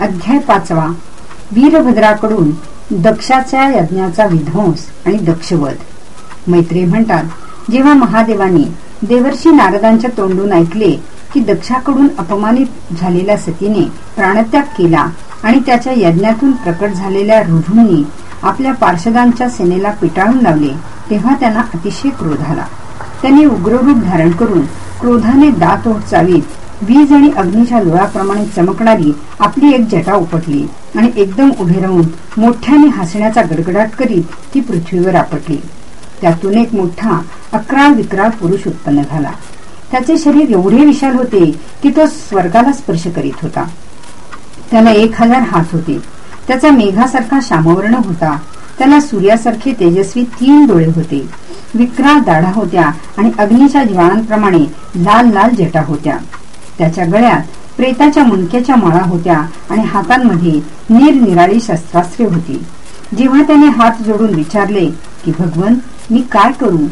अध्याय पाचवा. वीरभद्राकडून दक्षाच्या यज्ञाचा विध्वंस आणि दक्षवध. मैत्री म्हणतात जेव्हा महादेवाने देवर्षी नारदांच्या तोंडून ऐकले की दक्षाकडून अपमानित झालेल्या सतीने प्राणत्याग केला आणि त्याच्या यज्ञातून प्रकट झालेल्या रुढूंनी आपल्या पार्षदांच्या सेनेला पिटाळून लावले तेव्हा त्यांना अतिशय क्रोध आला. त्यांनी उग्ररूप धारण करून क्रोधाने दात ओठ चावीत वीज आणि अग्नीच्या लोळाप्रमाणे चमकणारी आपली एक जटा उपटली आणि एकदम उभे राहून मोठ्याने हसण्याचा गडगडाट करीत ती पृथ्वीवर आपटली. त्यातून एक मोठा अकरा विक्राळ पुरुष उत्पन्न झाला. त्याचे शरीर एवढे विशाल होते की तो स्वर्गाला स्पर्श करीत होता. त्याला एक हजार हात होते. त्याचा मेघासारखा श्यामवर्ण होता. त्याला सूर्यासारखे तेजस्वी तीन डोळे होते. विक्राळ दाढा होत्या आणि अग्नीच्या ज्वाळांप्रमाणे लाल लाल जटा होत्या. त्याच्या गळ्यात प्रेताच्या मुंडक्याच्या माळा होत्या आणि हातांमध्ये निरनिराळी शस्त्रास्त्रे होती. जेव्हा त्याने हात जोडून विचारले की भगवन मी काय करू?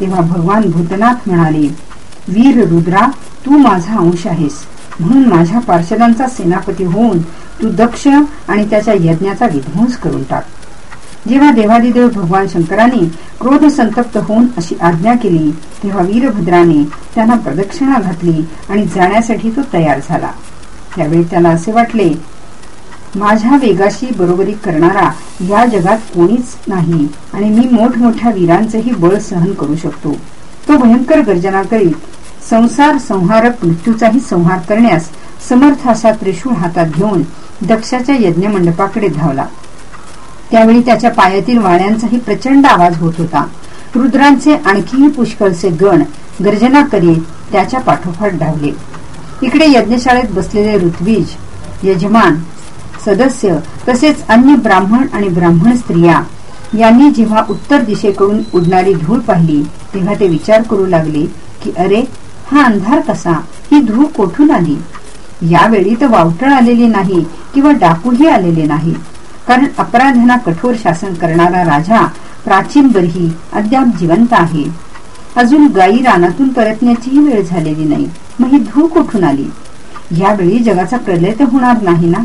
तेव्हा भगवान भूतनाथ म्हणाले वीर रुद्रा तू माझा अंश आहेस. म्हणून माझ्या पार्षदांचा सेनापती होऊन तू दक्ष आणि त्याच्या यज्ञाचा विध्वंस करून टाक. जेव्हा देवादिदेव भगवान शंकराने क्रोध संतप्त होऊन अशी आज्ञा केली तेव्हा वीरभद्राने त्यांना प्रदक्षिणा घातली आणि जाण्यासाठी तो तयार झाला. त्यावेळी त्याला असे वाटले माझ्या वेगाशी बरोबरी करणारा या जगात कोणीच नाही आणि मी मोठमोठ्या वीरांचेही बळ सहन करू शकतो. तो भयंकर गर्जना करीत संसार संहारक मृत्यूचाही संहार करण्यास समर्थ असा त्रिशूळ हातात घेऊन दक्षाच्या यज्ञ मंडपाकडे धावला. त्यावेळी त्याच्या पायातील वाण्यांचाही प्रचंड आवाज होत होता. रुद्रांचे आणखीही पुष्कळचे गण गर्जना करीत त्याच्या पाठोपाठ धावले. इकडे यज्ञशाळेत बसलेले ऋत्वीज यजमान सदस्य तसेच अन्य ब्राह्मण आणि ब्राह्मण स्त्रिया यांनी जेव्हा उत्तर दिशेकडून उडणारी धूळ पाहिली तेव्हा ते विचार करू लागले की अरे हा अंधार कसा? ही धूळ कोठून आली? यावेळी तर वावटण आलेली नाही किंवा डाकूही आलेले नाही. कारण अपराधांना कठोर शासन करणारा राजा प्राचीन बरही अद्याप जिवंत आहे. अजून गायी रानातून परतण्याचीही वेळ झालेली नाही. मग ही धूळ कुठून आली? यावेळी जगाचा प्रलय तर होणार नाही ना?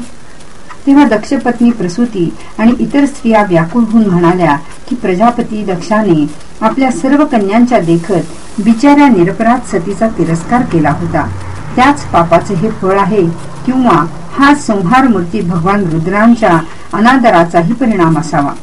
तेव्हा दक्षपत्नी प्रसूती आणि इतर स्त्रिया व्याकुळ होऊन म्हणाल्या की प्रजापती दक्षाने आपल्या सर्व कन्यांच्या देखत बिचाऱ्या निरपराध सतीचा तिरस्कार केला होता. त्याच पापाचे हे फळ आहे किंवा हा संहार मूर्ती भगवान रुद्रांच्या अनादराचाही परिणाम असावा.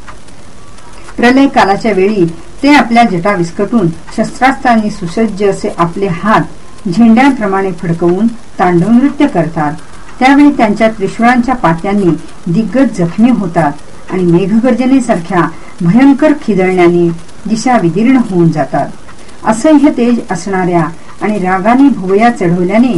प्रलय कालाच्या वेळी ते आपल्या जटा विस्कटून शस्त्रास्त्रांनी सुसज्ज असे आपले हात झेंड्यांप्रमाणे फडकवून तांडव नृत्य करतात. त्यावेळी त्यांच्या त्रिशूळांच्या पात्यांनी दिग्गज जखमी होतात आणि मेघगर्जनेसारख्या भयंकर खिदळण्याने दिशा विदीर्ण होऊन जातात. असह्य तेज असणाऱ्या आणि रागाने भुवया चढवल्याने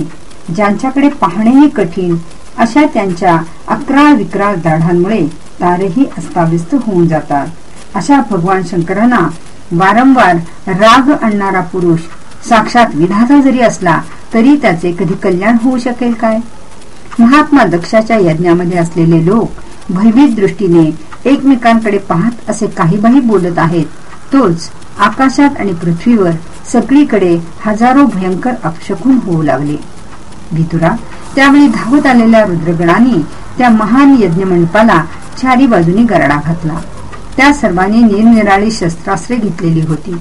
ज्यांच्याकडे पाहणेही कठीण अशा त्यांच्या अकरा विक्राळ दाढांमुळे तारेही अस्ताव्यस्त होऊन जातात. अशा भगवान शंकरांना वारंवार राग आणणारा पुरुष साक्षात विधाता जरी असला तरी त्याचे कधी कल्याण होऊ शकेल काय? महात्मा दक्षाच्या यज्ञामध्ये असलेले लोक भयभीत दृष्टीने एकमेकांकडे पाहत असे काही बोलत आहेत. तोच आकाशात आणि पृथ्वीवर सगळीकडे हजारो भयंकर अपशकून होऊ लागले. भितुरा त्यावेळी धावत आलेल्या रुद्रगणांनी त्या महान यज्ञ मंडपाला चारी बाजूनी गरडा घातला. त्या सर्वांनी निरनिराळी शस्त्रास्त्रे घेतलेली होती.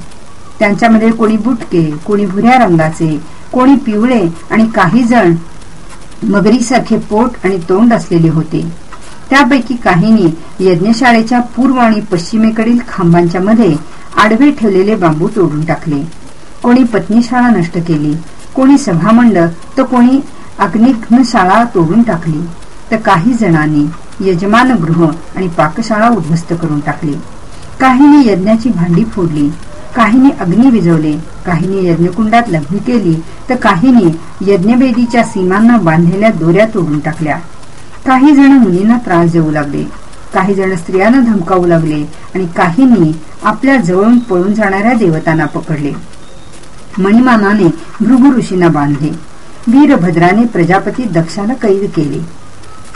त्यांच्यामध्ये कोणी बुटके कोणी भुऱ्या रंगाचे कोणी पिवळे आणि काही जण मगरीसारखे पोट आणि तोंड असलेले होते. त्यापैकी काहींनी यज्ञशाळेच्या पूर्व आणि पश्चिमेकडील खांबांच्या मध्ये आडवे ठेवलेले बांबू तोडून टाकले. कोणी पत्नीशाळा नष्ट केली कोणी सभामंडप तर कोणी अग्निघ्नशाळा तोडून टाकली. तर काही जणांनी यजमान गृह आणि पाकशाळा उद्ध्वस्त करून टाकली. काहींनी यज्ञाची भांडी फोडली काहीने अग्नी विजवले काहींनी यज्ञकुंडात लग्नी केली तर काहींनी यज्ञवेदीच्या सीमांना बांधलेल्या दोऱ्या तोडून टाकल्या. काही जण मुलींना त्रास देऊ लागले काही जण स्त्रियांना धमकावू लागले आणि काहींनी आपल्या जवळून पळून जाणाऱ्या देवतांना पकडले. मणिमानाने भृगु ऋषींना बांधले. वीरभद्राने प्रजापती दक्षाला कैद केले.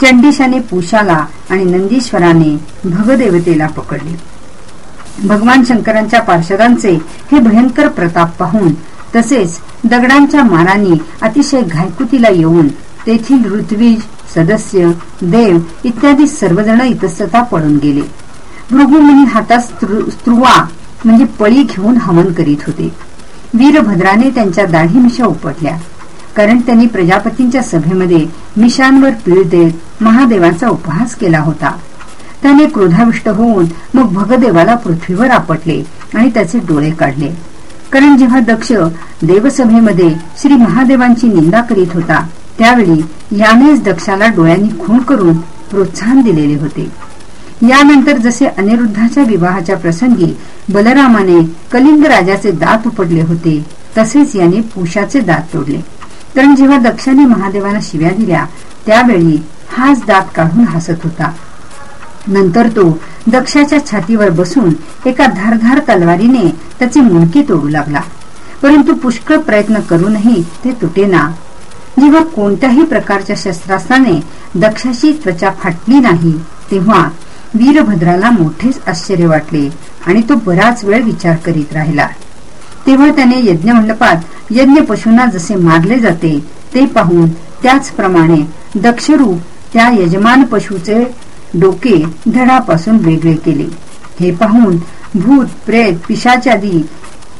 चंडीशाने पुषाला आणि नंदीश्वराने भगदेवतेला पकडले. भगवान शंकरांच्या पार्षदांचे हे भयंकर प्रताप पाहून तसेच दगडांच्या मारांनी अतिशय घायकुतीला येऊन तेथील ऋत्विज सदस्य देव इत्यादी सर्वजण इतस्तता पडून गेले. भृगुमुनी हातात स्त्रुवा म्हणजे पळी घेऊन हवन करीत होते. वीरभद्राने त्यांच्या दाढीमिशा उपटल्या. कारण त्यांनी प्रजापतींच्या सभेमध्ये मिशांवर पीळ देत महादेवाचा उपहास केला होता. त्याने क्रोधाविष्ट होऊन मग भगदेवाला पृथ्वीवर आपटले आणि त्याचे डोळे काढले. कारण जेव्हा दक्ष देवसभेमध्ये श्री महादेवांची निंदा करीत होता त्यावेळी यानेच दक्षाला डोळ्यांनी खूण करून प्रोत्साहन दिलेले होते. यानंतर जसे अनिरुद्धाच्या विवाहाच्या प्रसंगी बलरामाने कलिंग राजाचे दात उपडले होते तसेच याने पुषाचे दात तोडले. कारण जेव्हा दक्षाने महादेवाला शिव्या दिल्या त्यावेळी हाच दात काढून हसत होता. नंतर तो दक्षाच्या छातीवर बसून एका धारधार तलवारीने त्याचे मुंडके तोडू लागला. परंतु पुष्कळ प्रयत्न करूनही ते तुटेना. जेव्हा कोणत्याही प्रकारच्या शस्त्रास्त्राने दक्षाची त्वचा फाटली नाही तेव्हा वीरभद्राला मोठेच आश्चर्य वाटले आणि तो बराच वेळ विचार करीत राहिला. तेव्हा त्याने यज्ञ मंडपात यज्ञ पशूंना जसे मारले जाते ते पाहून त्याचप्रमाणे दक्षरूप त्या यजमान पशुचे डोके धडापासून वेगळे केले. हे पाहून भूत प्रेत पिशाचादी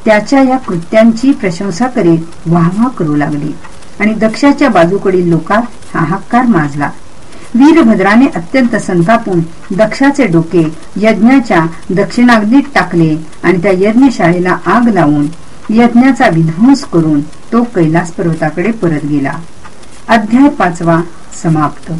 त्याच्या या कृत्यांची प्रशंसा करीत वाहवा करू लागली आणि दक्षाच्या बाजूकडील लोकात हाहाकार माजला. वीरभद्राने अत्यंत संतापून दक्षाचे डोके यज्ञाच्या दक्षिणाग्नीत टाकले आणि त्या यज्ञशाळेला आग लावून यज्ञाचा विध्वंस करून तो कैलास पर्वताकडे परत गेला. अध्याय पाचवा समाप्त.